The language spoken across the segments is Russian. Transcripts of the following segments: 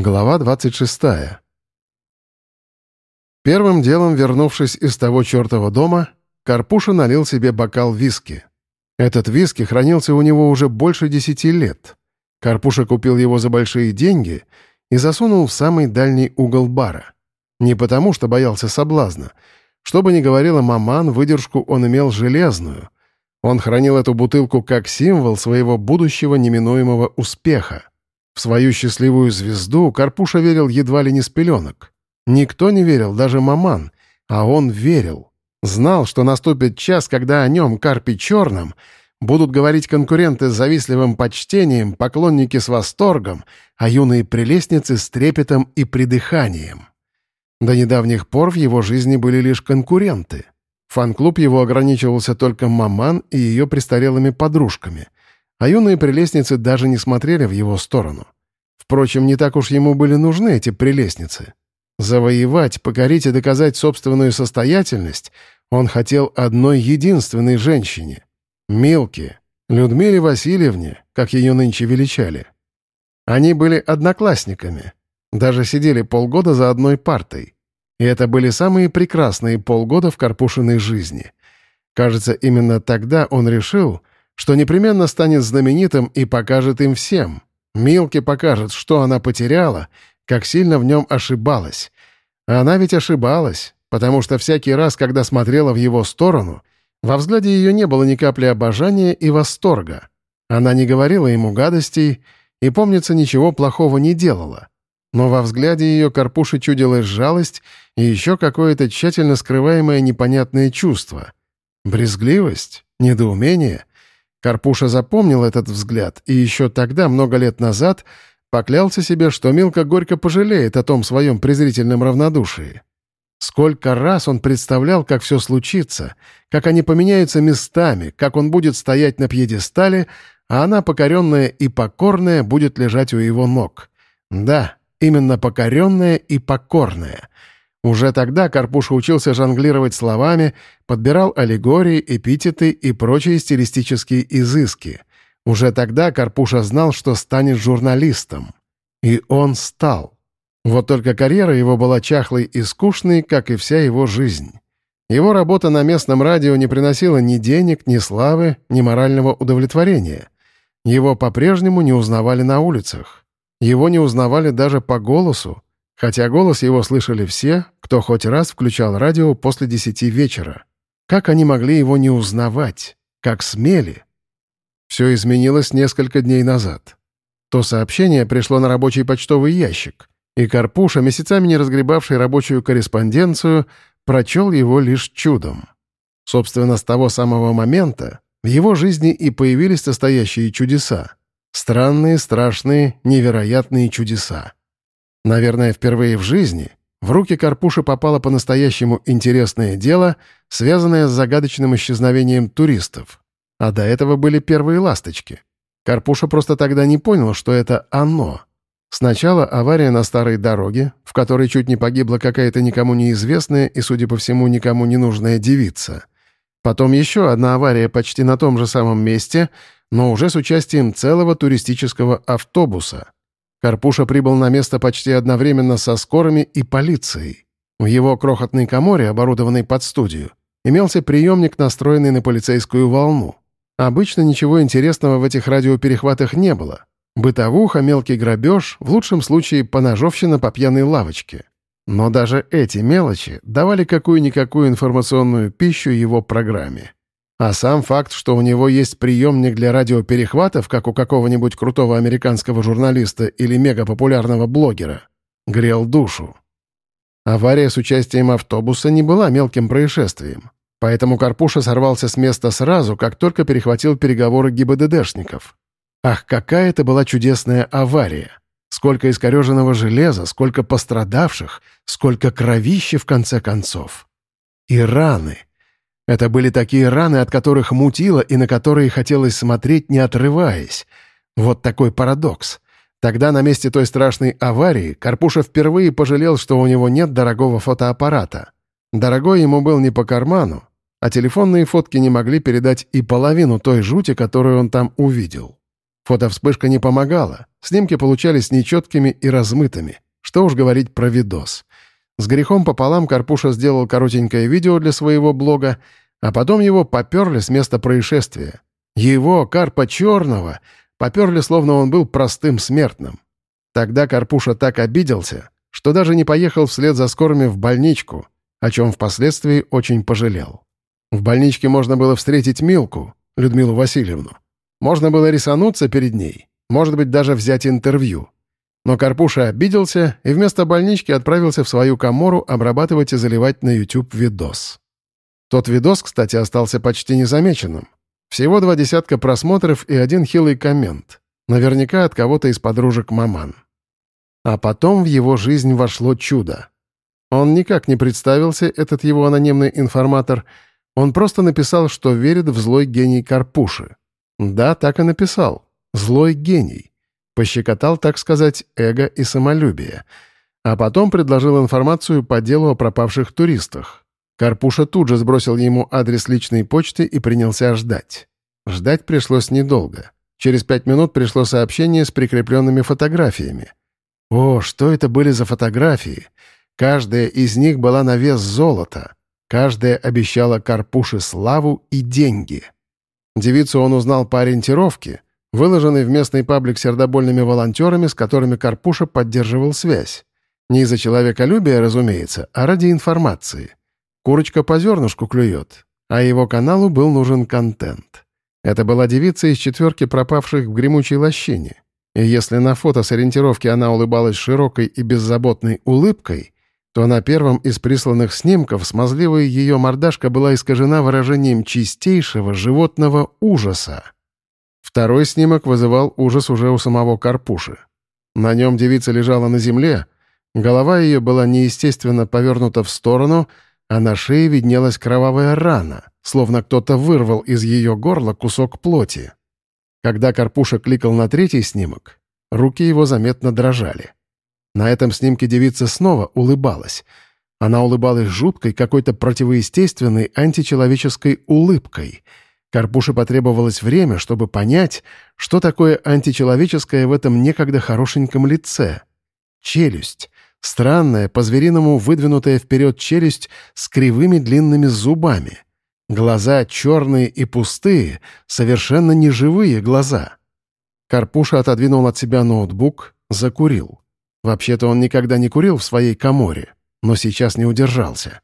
Глава 26. Первым делом, вернувшись из того чертова дома, Карпуша налил себе бокал виски. Этот виски хранился у него уже больше десяти лет. Карпуша купил его за большие деньги и засунул в самый дальний угол бара. Не потому, что боялся соблазна. Что бы ни говорила маман, выдержку он имел железную. Он хранил эту бутылку как символ своего будущего неминуемого успеха. В свою счастливую звезду Карпуша верил едва ли не с пеленок. Никто не верил, даже маман, а он верил. Знал, что наступит час, когда о нем, Карпе Черном, будут говорить конкуренты с завистливым почтением, поклонники с восторгом, а юные прелестницы с трепетом и придыханием. До недавних пор в его жизни были лишь конкуренты. Фан-клуб его ограничивался только маман и ее престарелыми подружками, а юные прелестницы даже не смотрели в его сторону. Впрочем, не так уж ему были нужны эти прелестницы. Завоевать, покорить и доказать собственную состоятельность он хотел одной единственной женщине — Милке, Людмиле Васильевне, как ее нынче величали. Они были одноклассниками, даже сидели полгода за одной партой. И это были самые прекрасные полгода в Карпушиной жизни. Кажется, именно тогда он решил, что непременно станет знаменитым и покажет им всем. Милке покажет, что она потеряла — как сильно в нем ошибалась. А она ведь ошибалась, потому что всякий раз, когда смотрела в его сторону, во взгляде ее не было ни капли обожания и восторга. Она не говорила ему гадостей и, помнится, ничего плохого не делала. Но во взгляде ее Карпуши чудилась жалость и еще какое-то тщательно скрываемое непонятное чувство. Брезгливость? Недоумение? Карпуша запомнил этот взгляд, и еще тогда, много лет назад, Поклялся себе, что Милка горько пожалеет о том своем презрительном равнодушии. Сколько раз он представлял, как все случится, как они поменяются местами, как он будет стоять на пьедестале, а она, покоренная и покорная, будет лежать у его ног. Да, именно покоренная и покорная. Уже тогда Карпуша учился жонглировать словами, подбирал аллегории, эпитеты и прочие стилистические изыски — уже тогда Карпуша знал, что станет журналистом. И он стал. Вот только карьера его была чахлой и скучной, как и вся его жизнь. Его работа на местном радио не приносила ни денег, ни славы, ни морального удовлетворения. Его по-прежнему не узнавали на улицах. Его не узнавали даже по голосу, хотя голос его слышали все, кто хоть раз включал радио после десяти вечера. Как они могли его не узнавать? Как смели? Все изменилось несколько дней назад. То сообщение пришло на рабочий почтовый ящик, и Карпуша, месяцами не разгребавший рабочую корреспонденцию, прочел его лишь чудом. Собственно, с того самого момента в его жизни и появились настоящие чудеса. Странные, страшные, невероятные чудеса. Наверное, впервые в жизни в руки Карпуши попало по-настоящему интересное дело, связанное с загадочным исчезновением туристов. А до этого были первые ласточки. Карпуша просто тогда не понял, что это оно. Сначала авария на старой дороге, в которой чуть не погибла какая-то никому неизвестная и, судя по всему, никому не нужная девица. Потом еще одна авария почти на том же самом месте, но уже с участием целого туристического автобуса. Карпуша прибыл на место почти одновременно со скорыми и полицией. В его крохотной коморе, оборудованной под студию, имелся приемник, настроенный на полицейскую волну. Обычно ничего интересного в этих радиоперехватах не было. Бытовуха, мелкий грабеж, в лучшем случае поножовщина по пьяной лавочке. Но даже эти мелочи давали какую-никакую информационную пищу его программе. А сам факт, что у него есть приемник для радиоперехватов, как у какого-нибудь крутого американского журналиста или мегапопулярного блогера, грел душу. Авария с участием автобуса не была мелким происшествием. Поэтому Карпуша сорвался с места сразу, как только перехватил переговоры ГИБДДшников. Ах, какая это была чудесная авария! Сколько искореженного железа, сколько пострадавших, сколько кровища в конце концов. И раны. Это были такие раны, от которых мутило и на которые хотелось смотреть, не отрываясь. Вот такой парадокс. Тогда на месте той страшной аварии Карпуша впервые пожалел, что у него нет дорогого фотоаппарата. Дорогой ему был не по карману, а телефонные фотки не могли передать и половину той жути, которую он там увидел. Фотовспышка не помогала, снимки получались нечеткими и размытыми. Что уж говорить про видос. С грехом пополам Карпуша сделал коротенькое видео для своего блога, а потом его поперли с места происшествия. Его, Карпа Черного, поперли, словно он был простым смертным. Тогда Карпуша так обиделся, что даже не поехал вслед за скорыми в больничку, о чем впоследствии очень пожалел. В больничке можно было встретить Милку, Людмилу Васильевну. Можно было рисануться перед ней, может быть, даже взять интервью. Но Карпуша обиделся и вместо больнички отправился в свою комору обрабатывать и заливать на YouTube видос. Тот видос, кстати, остался почти незамеченным. Всего два десятка просмотров и один хилый коммент. Наверняка от кого-то из подружек маман. А потом в его жизнь вошло чудо. Он никак не представился, этот его анонимный информатор. Он просто написал, что верит в злой гений Карпуши. Да, так и написал. Злой гений. Пощекотал, так сказать, эго и самолюбие. А потом предложил информацию по делу о пропавших туристах. Карпуша тут же сбросил ему адрес личной почты и принялся ждать. Ждать пришлось недолго. Через пять минут пришло сообщение с прикрепленными фотографиями. О, что это были за фотографии! Каждая из них была на вес золота. Каждая обещала Карпуше славу и деньги. Девицу он узнал по ориентировке, выложенной в местный паблик сердобольными волонтерами, с которыми Карпуша поддерживал связь. Не из-за человеколюбия, разумеется, а ради информации. Курочка по зернышку клюет, а его каналу был нужен контент. Это была девица из четверки пропавших в гремучей лощине. И если на фото с ориентировки она улыбалась широкой и беззаботной улыбкой, то на первом из присланных снимков смазливая ее мордашка была искажена выражением чистейшего животного ужаса. Второй снимок вызывал ужас уже у самого Карпуши. На нем девица лежала на земле, голова ее была неестественно повернута в сторону, а на шее виднелась кровавая рана, словно кто-то вырвал из ее горла кусок плоти. Когда Карпуша кликал на третий снимок, руки его заметно дрожали. На этом снимке девица снова улыбалась. Она улыбалась жуткой, какой-то противоестественной, античеловеческой улыбкой. Карпуше потребовалось время, чтобы понять, что такое античеловеческое в этом некогда хорошеньком лице. Челюсть. Странная, по-звериному выдвинутая вперед челюсть с кривыми длинными зубами. Глаза черные и пустые, совершенно неживые глаза. Карпуша отодвинул от себя ноутбук, закурил. Вообще-то он никогда не курил в своей коморе, но сейчас не удержался.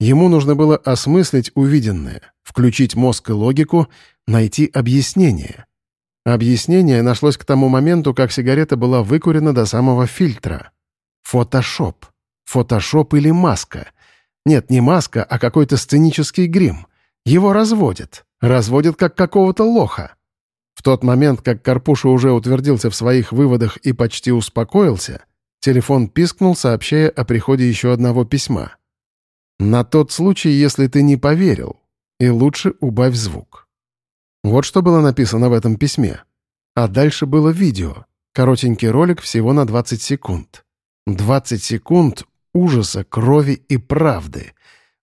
Ему нужно было осмыслить увиденное, включить мозг и логику, найти объяснение. Объяснение нашлось к тому моменту, как сигарета была выкурена до самого фильтра. Фотошоп. Фотошоп или маска. Нет, не маска, а какой-то сценический грим. Его разводят. Разводят как какого-то лоха. В тот момент, как Карпуша уже утвердился в своих выводах и почти успокоился, телефон пискнул, сообщая о приходе еще одного письма. «На тот случай, если ты не поверил, и лучше убавь звук». Вот что было написано в этом письме. А дальше было видео. Коротенький ролик всего на 20 секунд. 20 секунд ужаса, крови и правды.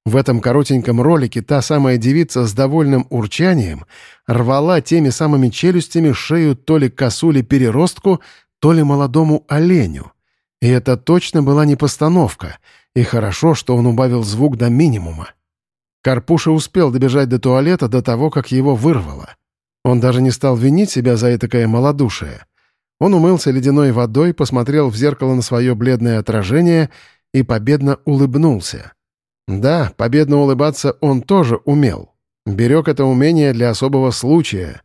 В этом коротеньком ролике та самая девица с довольным урчанием рвала теми самыми челюстями шею то ли косули переростку, то ли молодому оленю. И это точно была не постановка, и хорошо, что он убавил звук до минимума. Карпуша успел добежать до туалета до того, как его вырвало. Он даже не стал винить себя за этакое малодушие. Он умылся ледяной водой, посмотрел в зеркало на свое бледное отражение и победно улыбнулся. Да, победно улыбаться он тоже умел. Берег это умение для особого случая.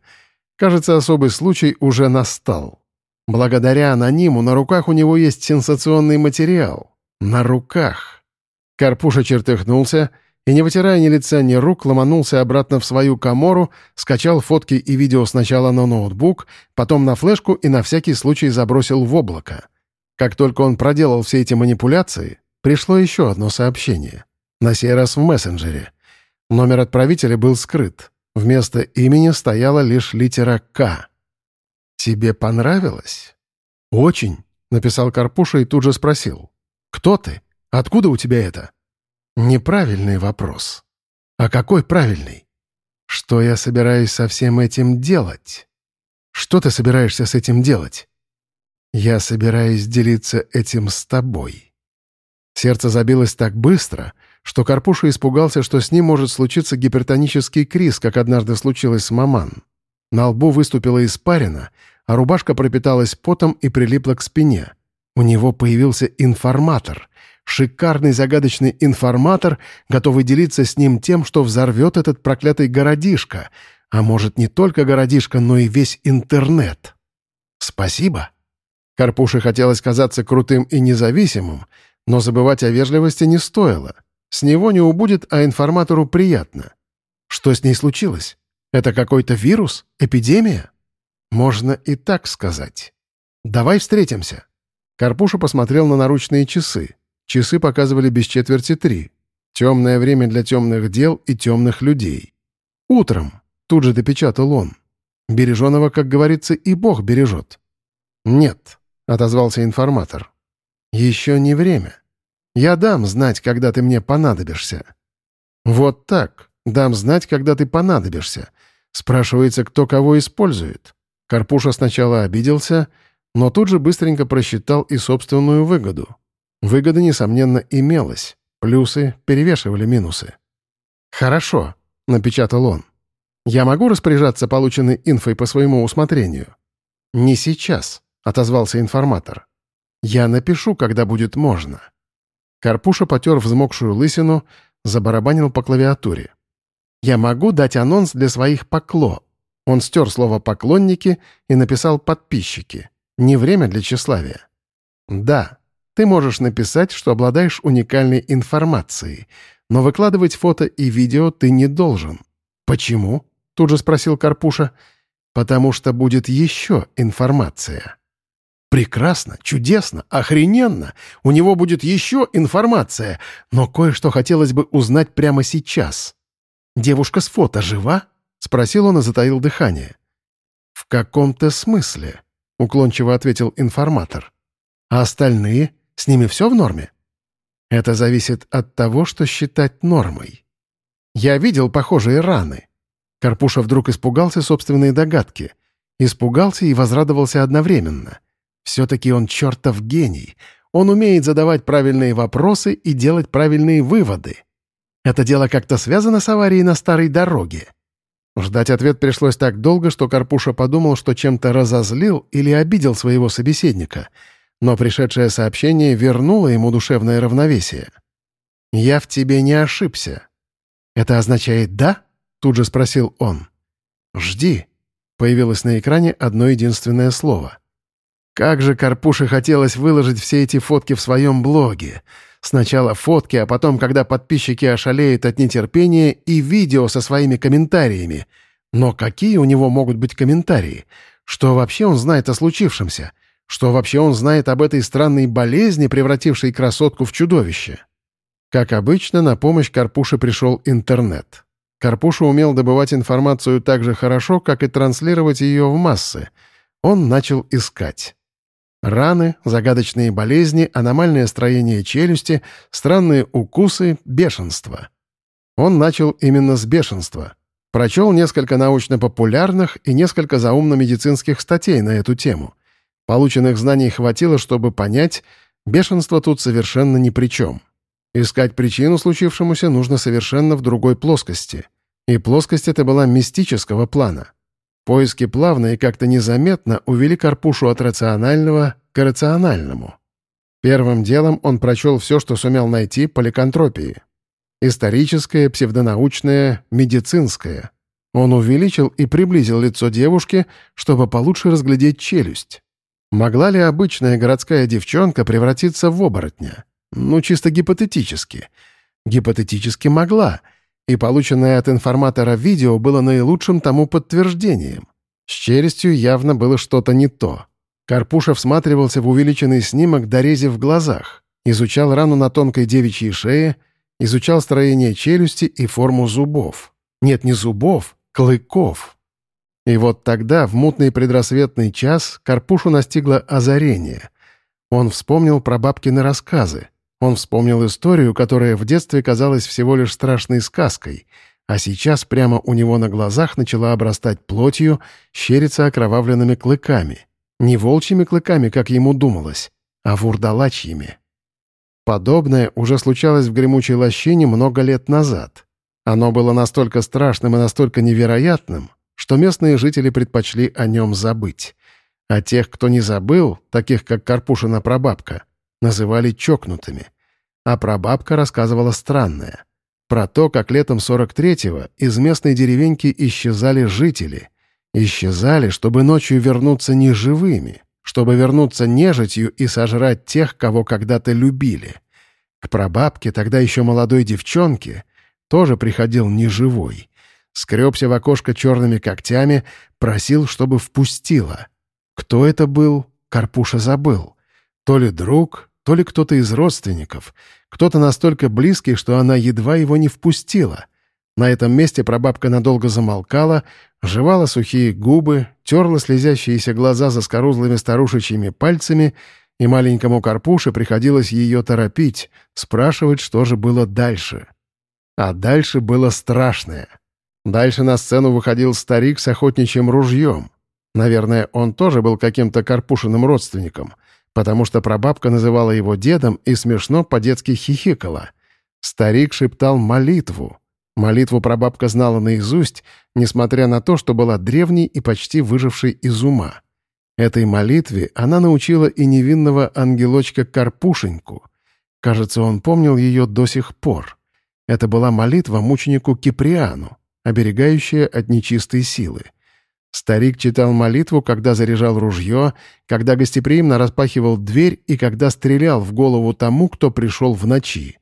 Кажется, особый случай уже настал. Благодаря анониму на руках у него есть сенсационный материал. На руках. Карпуша чертыхнулся и, не вытирая ни лица, ни рук, ломанулся обратно в свою комору, скачал фотки и видео сначала на ноутбук, потом на флешку и на всякий случай забросил в облако. Как только он проделал все эти манипуляции, пришло еще одно сообщение — на сей раз в мессенджере. Номер отправителя был скрыт. Вместо имени стояла лишь литера «К». «Тебе понравилось?» «Очень», — написал Карпуша и тут же спросил. «Кто ты? Откуда у тебя это?» «Неправильный вопрос». «А какой правильный?» «Что я собираюсь со всем этим делать?» Что ты собираешься с этим делать?» «Я собираюсь делиться этим с тобой». Сердце забилось так быстро, что Карпуша испугался, что с ним может случиться гипертонический криз, как однажды случилось с Маман. На лбу выступила испарина, а рубашка пропиталась потом и прилипла к спине. У него появился информатор. Шикарный загадочный информатор, готовый делиться с ним тем, что взорвет этот проклятый городишко. А может, не только городишко, но и весь интернет. Спасибо. Карпуше хотелось казаться крутым и независимым, но забывать о вежливости не стоило. С него не убудет, а информатору приятно. Что с ней случилось? Это какой-то вирус? Эпидемия? Можно и так сказать. Давай встретимся. Карпуша посмотрел на наручные часы. Часы показывали без четверти три. Темное время для темных дел и темных людей. Утром, тут же допечатал он. Береженого, как говорится, и Бог бережет. «Нет», — отозвался информатор. «Еще не время. Я дам знать, когда ты мне понадобишься». «Вот так. Дам знать, когда ты понадобишься. Спрашивается, кто кого использует. Карпуша сначала обиделся, но тут же быстренько просчитал и собственную выгоду. Выгода, несомненно, имелась. Плюсы перевешивали минусы. «Хорошо», — напечатал он. «Я могу распоряжаться полученной инфой по своему усмотрению?» «Не сейчас», — отозвался информатор. «Я напишу, когда будет можно». Карпуша потер взмокшую лысину, забарабанил по клавиатуре. Я могу дать анонс для своих покло. Он стер слово «поклонники» и написал «подписчики». Не время для тщеславия. Да, ты можешь написать, что обладаешь уникальной информацией, но выкладывать фото и видео ты не должен. Почему? Тут же спросил Карпуша. Потому что будет еще информация. Прекрасно, чудесно, охрененно. У него будет еще информация, но кое-что хотелось бы узнать прямо сейчас. «Девушка с фото жива?» — спросил он и затаил дыхание. «В каком-то смысле», — уклончиво ответил информатор. «А остальные? С ними все в норме?» «Это зависит от того, что считать нормой. Я видел похожие раны». Карпуша вдруг испугался собственной догадки. Испугался и возрадовался одновременно. Все-таки он чертов гений. Он умеет задавать правильные вопросы и делать правильные выводы. Это дело как-то связано с аварией на старой дороге?» Ждать ответ пришлось так долго, что Карпуша подумал, что чем-то разозлил или обидел своего собеседника. Но пришедшее сообщение вернуло ему душевное равновесие. «Я в тебе не ошибся». «Это означает «да»?» — тут же спросил он. «Жди», — появилось на экране одно единственное слово. Как же Карпуше хотелось выложить все эти фотки в своем блоге. Сначала фотки, а потом, когда подписчики ошалеют от нетерпения, и видео со своими комментариями. Но какие у него могут быть комментарии? Что вообще он знает о случившемся? Что вообще он знает об этой странной болезни, превратившей красотку в чудовище? Как обычно, на помощь Карпуше пришел интернет. Карпуша умел добывать информацию так же хорошо, как и транслировать ее в массы. Он начал искать. Раны, загадочные болезни, аномальное строение челюсти, странные укусы, бешенство. Он начал именно с бешенства. Прочел несколько научно-популярных и несколько заумно-медицинских статей на эту тему. Полученных знаний хватило, чтобы понять, бешенство тут совершенно ни при чем. Искать причину случившемуся нужно совершенно в другой плоскости. И плоскость эта была мистического плана. Поиски плавно и как-то незаметно увели Карпушу от рационального к рациональному. Первым делом он прочел все, что сумел найти по ликантропии. Историческое, псевдонаучное, медицинское. Он увеличил и приблизил лицо девушки, чтобы получше разглядеть челюсть. Могла ли обычная городская девчонка превратиться в оборотня? Ну, чисто гипотетически. Гипотетически могла — и полученное от информатора видео было наилучшим тому подтверждением. С челюстью явно было что-то не то. Карпуша всматривался в увеличенный снимок дорези в глазах, изучал рану на тонкой девичьей шее, изучал строение челюсти и форму зубов. Нет, не зубов, клыков. И вот тогда, в мутный предрассветный час, Карпушу настигло озарение. Он вспомнил про бабкины рассказы. Он вспомнил историю, которая в детстве казалась всего лишь страшной сказкой. а сейчас прямо у него на глазах начала обрастать плотью, щериться окровавленными клыками. Не волчьими клыками, как ему думалось, а вурдалачьими. Подобное уже случалось в гремучей лощине много лет назад. Оно было настолько страшным и настолько невероятным, что местные жители предпочли о нем забыть. А тех, кто не забыл, таких как Карпушина прабабка, называли чокнутыми. А прабабка рассказывала странное. Про то, как летом 43-го из местной деревеньки исчезали жители. Исчезали, чтобы ночью вернуться неживыми, чтобы вернуться нежитью и сожрать тех, кого когда-то любили. К прабабке, тогда еще молодой девчонке, тоже приходил неживой. Скребся в окошко черными когтями, просил, чтобы впустила. Кто это был, Карпуша забыл. То ли друг, то ли кто-то из родственников, кто-то настолько близкий, что она едва его не впустила. На этом месте прабабка надолго замолкала, жевала сухие губы, терла слезящиеся глаза за скорузлыми старушечьими пальцами, и маленькому Карпуше приходилось ее торопить, спрашивать, что же было дальше. А дальше было страшное. Дальше на сцену выходил старик с охотничьим ружьем. Наверное, он тоже был каким-то Карпушиным родственником — потому что прабабка называла его дедом и смешно по-детски хихикала. Старик шептал молитву. Молитву прабабка знала наизусть, несмотря на то, что была древней и почти выжившей из ума. Этой молитве она научила и невинного ангелочка Карпушеньку. Кажется, он помнил ее до сих пор. Это была молитва мученику Киприану, оберегающая от нечистой силы. Старик читал молитву, когда заряжал ружье, когда гостеприимно распахивал дверь и когда стрелял в голову тому, кто пришел в ночи.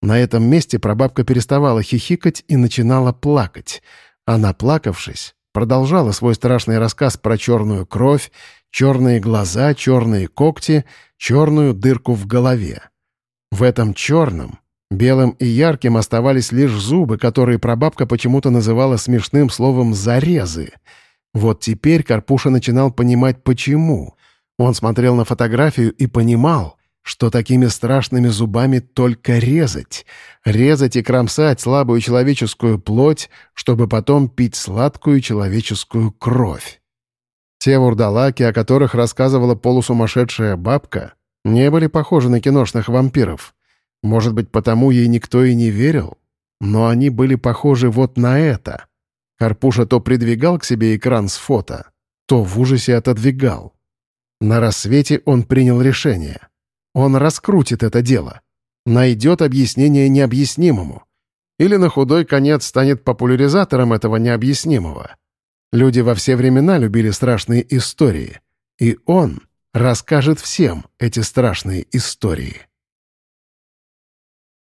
На этом месте прабабка переставала хихикать и начинала плакать. Она, плакавшись, продолжала свой страшный рассказ про черную кровь, черные глаза, черные когти, черную дырку в голове. В этом черном, белым и ярким оставались лишь зубы, которые прабабка почему-то называла смешным словом «зарезы». Вот теперь Карпуша начинал понимать, почему. Он смотрел на фотографию и понимал, что такими страшными зубами только резать. Резать и кромсать слабую человеческую плоть, чтобы потом пить сладкую человеческую кровь. Те вурдалаки, о которых рассказывала полусумасшедшая бабка, не были похожи на киношных вампиров. Может быть, потому ей никто и не верил? Но они были похожи вот на это — Карпуша то придвигал к себе экран с фото, то в ужасе отодвигал. На рассвете он принял решение. Он раскрутит это дело. Найдет объяснение необъяснимому. Или на худой конец станет популяризатором этого необъяснимого. Люди во все времена любили страшные истории. И он расскажет всем эти страшные истории.